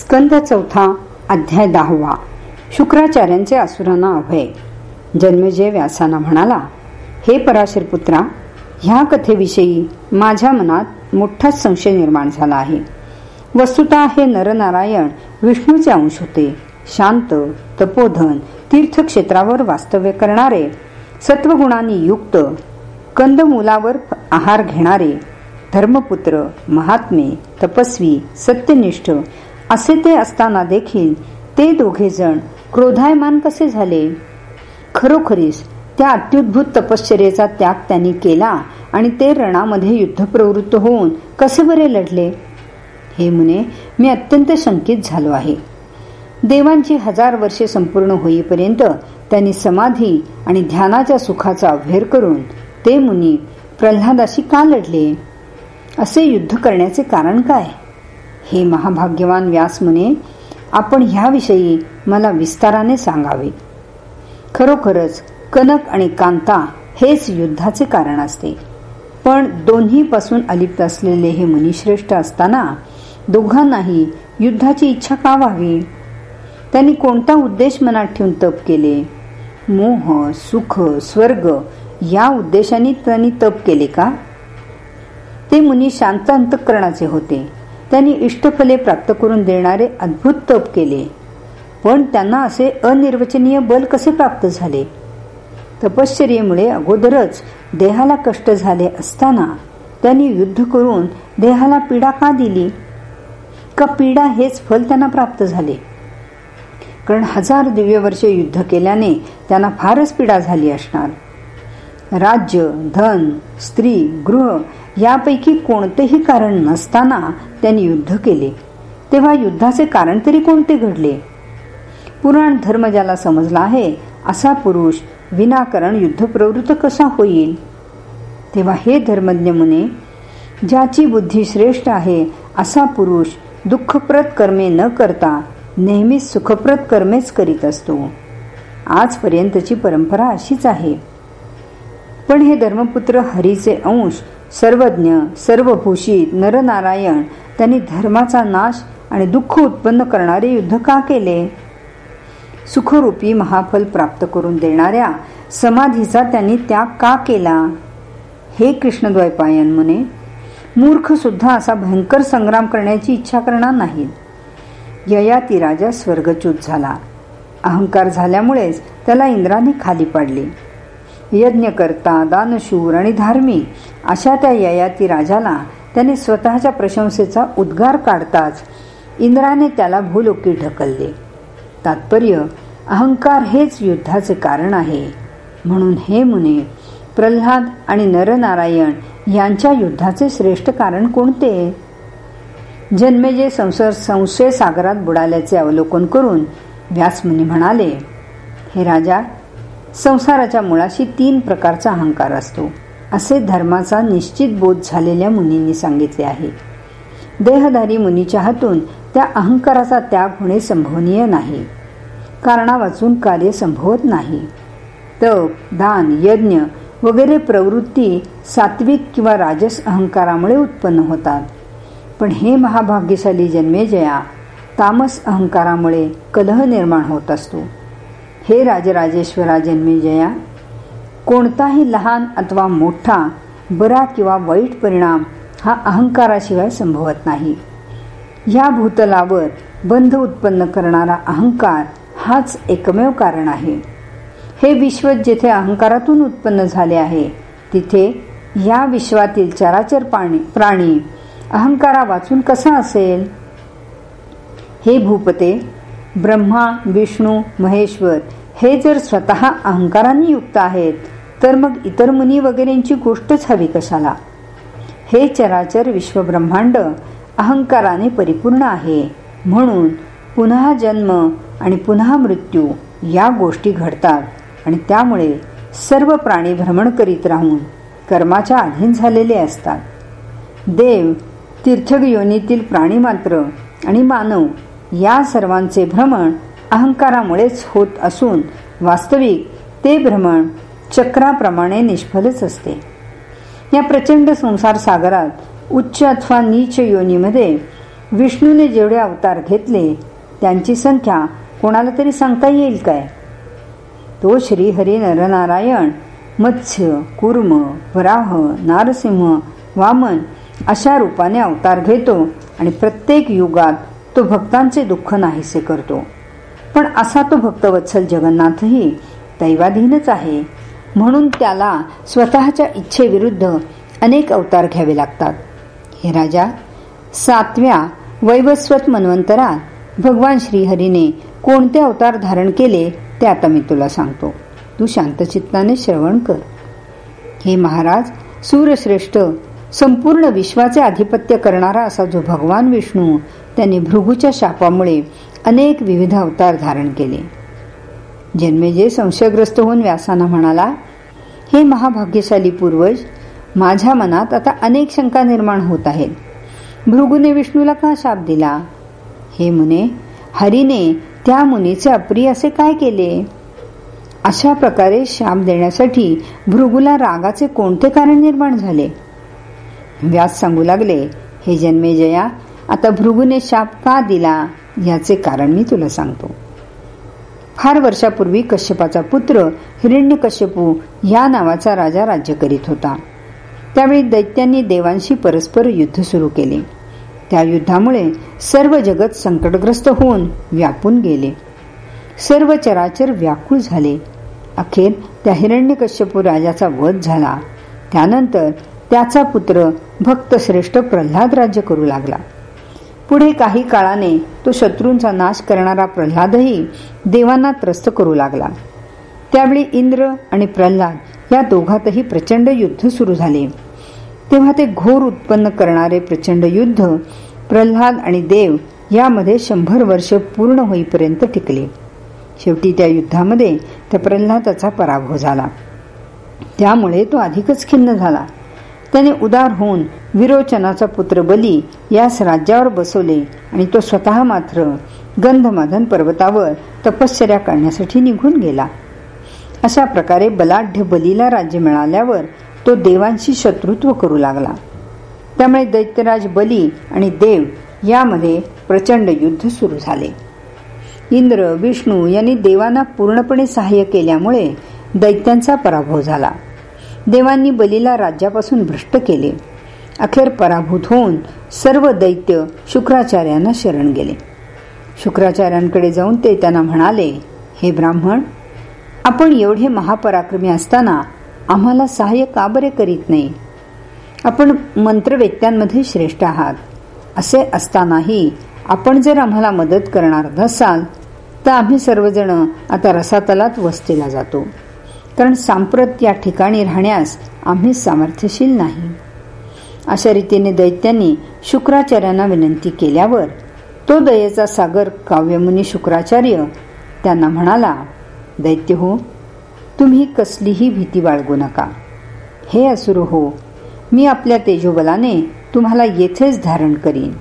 स्कंद चौथा अध्याय दहावा. शुक्राचार्यांचे असुरांना अभय. जन्मजय व्यासाना म्हणाला हे पराशर पुत्रा ह्या कथेविषयी माझ्या मनात मोठाच संशय निर्माण झाला आहे. वस्तुता हे नरनारायण विष्णूचे अंश होते. शांत तपोधन तीर्थक्षेत्रावर वास्तव्य करणारे सत्वगुणांनी युक्त कंदमुलावर आहार घेणारे धर्मपुत्र महात्मे तपस्वी सत्यनिष्ठ असे ते असताना देखील ते दोघे जण क्रोधायमान कसे झाले? खरोखरीच त्या अत्युद्भूत तपश्चर्याचा त्याग त्यांनी केला आणि ते रणामध्ये युद्ध प्रवृत्त होऊन कसे बरे लढले? हे मुने मी अत्यंत शंकित झालो आहे. देवांची हजार वर्षे संपूर्ण होईपर्यंत त्यांनी समाधी आणि ध्यानाच्या सुखाचा अभेर करून ते मुनी प्रल्हादाशी का लढले? असे युद्ध करण्याचे कारण काय? हे महाभाग्यवान व्यास म्हणे आपण ह्याविषयी मला विस्ताराने सांगावे. खरोखरच कनक आणि कांता हेच युद्धाचे कारण असते. पण दोन्ही पासून अलिप्त असलेले हे मुनिश्रेष्ठ असताना दोघांनाही युद्धाची इच्छा का व्हावी? त्यांनी कोणता उद्देश मनात ठेवून तप केले? मोह सुख स्वर्ग या उद्देशाने त्यांनी तप केले का? ते मुनी शांत अंतकरणाचे होते. त्यांनी इष्टफले प्राप्त करून देणारे अद्भुत तप केले. पण त्यांना असे अनिर्वचनीय बल कसे प्राप्त झाले? तपश्चर्येमुळे अगोदरच देहाला कष्ट झाले असताना त्यांनी युद्ध करून देहाला पीडा का दिली? का पीडा हेच फल त्यांना प्राप्त झाले? कारण हजार दिव्य वर्षे युद्ध केल्याने त्यांना फारच पीडा झाली असणार. राज्य धन स्त्री गृह यापैकी कोणतेही कारण नसताना त्यांनी युद्ध केले. तेव्हा युद्धाचे कारण तरी कोणते घडले? पुराण धर्म ज्याला समजला आहे असा पुरुष विनाकारण युद्ध प्रवृत्त कसा होईल? तेव्हा हे धर्मज्ञ मुने ज्याची बुद्धी श्रेष्ठ आहे असा पुरुष दुःखप्रत कर्मे न करता नेहमीच सुखप्रत कर्मेच करीत असतो. आजपर्यंतची परंपरा अशीच आहे. पण हे धर्मपुत्र हरीचे अंश सर्वज्ञ सर्वभूषित नरनारायण त्यांनी धर्माचा नाश आणि दुःख उत्पन्न करणारे युद्ध का केले? सुखरूपी महाफल प्राप्त करून देणाऱ्या समाधीचा त्यांनी त्याग का केला? हे कृष्णद्वैपायन मुने मूर्ख सुद्धा असा भयंकर संग्राम करण्याची इच्छा करणार नाही ययाती राजा स्वर्गच्युत झाला. अहंकार झाल्यामुळेच त्याला इंद्राने खाली पाडले. यज्ञकर्ता दानशूर आणि धार्मिक अशा त्या ययाती राजाला त्याने स्वतःच्या प्रशंसेचा उद्गार काढताच इंद्राने त्याला भूलोकी ढकलले. तात्पर्य अहंकार हेच युद्धाचे कारण आहे. म्हणून हे मुने प्रल्हाद आणि नरनारायण यांच्या युद्धाचे श्रेष्ठ कारण कोणते? जन्मेजे संसार संशय सागरात बुडाल्याचे अवलोकन करून व्यासमुनी म्हणाले हे राजा संसाराच्या मुळाशी तीन प्रकारचा अहंकार असतो. असे धर्माचा निश्चित बोध झालेल्या मुनींनी सांगितले आहे. देहधारी मुनीच्या हातून त्या अहंकाराचा त्याग होणे संभवनीय नाही. कारणा वाचून कार्य संभवत नाही. तप दान यज्ञ वगैरे प्रवृत्ती सात्विक किंवा राजस अहंकारामुळे उत्पन्न होतात. पण हे महाभाग्यशाली जन्मेजया तामस अहंकारामुळे कलह निर्माण होत असतो. हे राजराजेश्वरा जन्मेजया कोणताही लहान अथवा मोठा बरा किंवा वाईट परिणाम हा अहंकाराशिवाय संभवत नाही. या भूतलावर बंध उत्पन्न करणारा अहंकार हाच एकमेव कारण आहे. हे विश्व जेथे अहंकारातून उत्पन्न झाले आहे तिथे या विश्वातील चराचर पाणी प्राणी अहंकारा वाचून कसा असेल? हे भूपते ब्रह्मा विष्णू महेश्वर हे जर स्वतः अहंकाराने युक्त आहेत तर मग इतर मुनी वगैरेंची गोष्टच हवी कशाला? हे चराचर विश्वब्रह्मांड अहंकाराने परिपूर्ण आहे. म्हणून पुन्हा जन्म आणि पुन्हा मृत्यू या गोष्टी घडतात आणि त्यामुळे सर्व प्राणी भ्रमण करीत राहून कर्माच्या अधीन झालेले असतात. देव तीर्थग योनीतील प्राणी मात्र आणि मानव या सर्वांचे भ्रमण अहंकारामुळेच होत असून वास्तविक ते भ्रमण चक्राप्रमाणे निष्फलच असते. या प्रचंड संसार सागरात उच्च अथवा नीच योनीमध्ये विष्णूने जेवढे अवतार घेतले त्यांची संख्या कोणाला तरी सांगता येईल काय? तो श्रीहरी नरनारायण मत्स्य कुर्म वराह नारसिंह वामन अशा रूपाने अवतार घेतो आणि प्रत्येक युगात तो भक्तांचे दुःख नाहीसे करतो. पण असा तो भक्तवत्सल जगन्नाथही दैवाधीनच आहे. म्हणून त्याला स्वतःच्या इच्छेविरुद्ध अनेक अवतार घ्यावे लागतात. हे राजा सातव्या वैवस्वत मन्वंतरात भगवान श्रीहरीने कोणते अवतार धारण केले ते आता मी तुला सांगतो. तू शांतचित्ताने श्रवण कर. हे महाराज सूरश्रेष्ठ संपूर्ण विश्वाचे आधिपत्य करणारा असा जो भगवान विष्णू त्यांनी भृगूच्या शापामुळे अनेक विविध अवतार धारण केले. जन्मेजे संशयग्रस्त होऊन व्यासाना म्हणाला हे महाभाग्यशाली पूर्वज माझ्या मनात आता अनेक शंका निर्माण होत आहेत. भृगूने विष्णूला का शाप दिला? हे मुने हरीने त्या मुनीचे अप्रिय असे काय केले? अशा प्रकारे शाप देण्यासाठी भृगूला रागाचे कोणते कारण निर्माण झाले? व्यास सांगू लागले हे जन्मेजया आता भृगूने शाप का दिला? याचे कारण मी तुला सांगतो. फार वर्षापूर्वी कश्यपाचा पुत्र हिरण्यकश्यपू या नावाचा राजा राज्य करीत होता. त्यावेळी दैत्यांनी देवांशी परस्पर युद्ध सुरू केले. त्या युद्धामुळे सर्व जगत संकटग्रस्त होऊन व्यापून गेले. सर्व चराचर व्याकुळ झाले. अखेर त्या हिरण्यकश्यपू राजाचा वध झाला. त्यानंतर त्याचा पुत्र भक्त श्रेष्ठ प्रल्हाद राज्य करू लागला. पुढे काही काळाने तो शत्रूंचा नाश करणारा प्रल्हादही देवांना त्रस्त करू लागला. त्यावेळी इंद्र आणि प्रल्हाद या दोघातही प्रचंड युद्ध सुरू झाले. तेव्हा ते घोर उत्पन्न करणारे प्रचंड युद्ध प्रल्हाद आणि देव यामध्ये शंभर वर्ष पूर्ण होईपर्यंत टिकले. शेवटी त्या युद्धामध्ये त्या प्रल्हादाचा पराभव झाला. त्यामुळे तो अधिकच खिन्न झाला. त्याने उदार होऊन विरोचनाचा पुत्र बली यास राज्यावर बसवले आणि तो स्वतः मात्र गंधमाधन पर्वतावर तपश्चर्या करण्यासाठी निघून गेला. अशा प्रकारे बलाढ्य बलीला राज्य मिळाल्यावर तो देवांशी शत्रुत्व करू लागला. त्यामुळे दैत्यराज बली आणि देव यामध्ये प्रचंड युद्ध सुरू झाले. इंद्र विष्णू यांनी देवांना पूर्णपणे सहाय्य केल्यामुळे दैत्यांचा पराभव झाला. देवांनी बलीला राज्यापासून भ्रष्ट केले. अखेर पराभूत होऊन सर्व दैत्य शुक्राचार्यांना शरण गेले. शुक्राचार्यांकडे जाऊन ते त्यांना म्हणाले हे ब्राह्मण आपण एवढे महापराक्रमी असताना आम्हाला सहाय्य का बरे करीत नाही? आपण मंत्रवेत्यांमध्ये श्रेष्ठ आहात. असे असतानाही आपण जर आम्हाला मदत करणार नसाल तर आम्ही सर्वजण आता रसातलात वस्तीला जातो. कारण सांप्रत या ठिकाणी राहण्यास आम्ही सामर्थ्यशील नाही. अशा रीतीने दैत्यांनी शुक्राचार्यांना विनंती केल्यावर तो दयेचा सागर काव्यमुनी शुक्राचार्य त्यांना म्हणाला दैत्य हो तुम्ही कसलीही भीती बाळगू नका. हे असुर हो मी आपल्या तेजोबलाने तुम्हाला येथेच धारण करीन.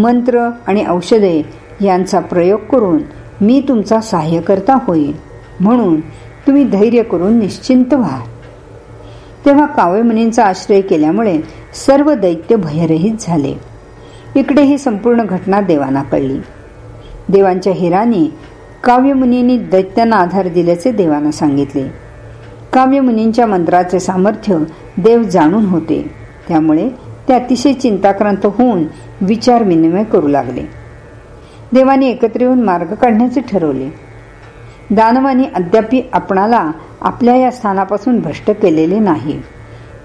मंत्र आणि औषधे यांचा प्रयोग करून मी तुमचा सहाय्यकर्ता होईल म्हणून तुम्ही धैर्य करून निश्चिंत व्हा. तेव्हा काव्यमुनींचा आश्रय केल्यामुळे सर्व दैत्य भयरहित झाले. इकडे ही संपूर्ण घटना देवांना कळली. देवांच्या हिराने काव्यमुनींनी दैत्यांना आधार दिल्याचे देवांना सांगितले. काव्यमुनींच्या मंत्राचे सामर्थ्य देव जाणून होते. त्यामुळे ते अतिशय चिंताक्रांत होऊन विचार विनिमय करू लागले. देवाने एकत्र येऊन मार्ग काढण्याचे ठरवले. दानवानी अद्यापी आपणाला आपल्या या स्थानापासून भ्रष्ट केलेले नाही.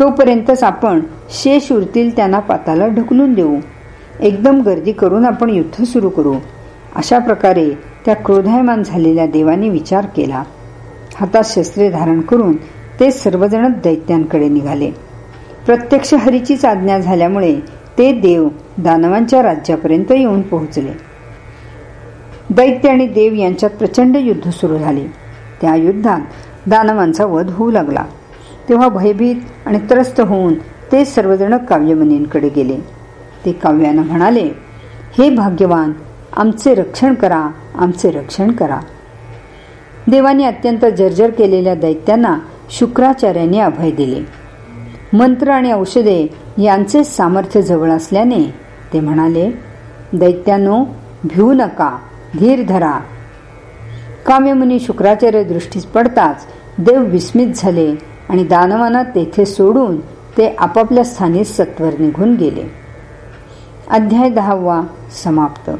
तोपर्यंतच आपण शेष उरतील त्यांना पाताला ढकलून देऊ. एकदम गर्दी करून आपण युद्ध सुरू करू. अशा प्रकारे त्या क्रोधायमान झालेल्या देवाने विचार केला. हातात शस्त्रे धारण करून ते सर्वजण दैत्यांकडे निघाले. प्रत्यक्ष हरीचीच आज्ञा झाल्यामुळे ते देव दानवांच्या राज्यापर्यंत येऊन पोहोचले. दैत्य आणि देव यांच्यात प्रचंड युद्ध सुरू झाले. त्या युद्धात दानवांचा वध होऊ लागला. तेव्हा भयभीत आणि त्रस्त होऊन ते सर्वजण काव्यमनींकडे गेले. ते काव्यानं म्हणाले हे भाग्यवान आमचे रक्षण करा आमचे रक्षण करा. देवाने अत्यंत जर्जर केलेल्या दैत्यांना शुक्राचार्याने अभय दिले. मंत्र आणि औषधे यांचे सामर्थ्य जवळ असल्याने ते म्हणाले दैत्यानो भिवू नका. धीर धरा. काम्यमुनी शुक्राचार्य दृष्टीस पडताच देव विस्मित झाले आणि दानवांना तेथे सोडून ते आपापल्या स्थानी सत्वर निघून गेले. अध्याय दहावा समाप्त.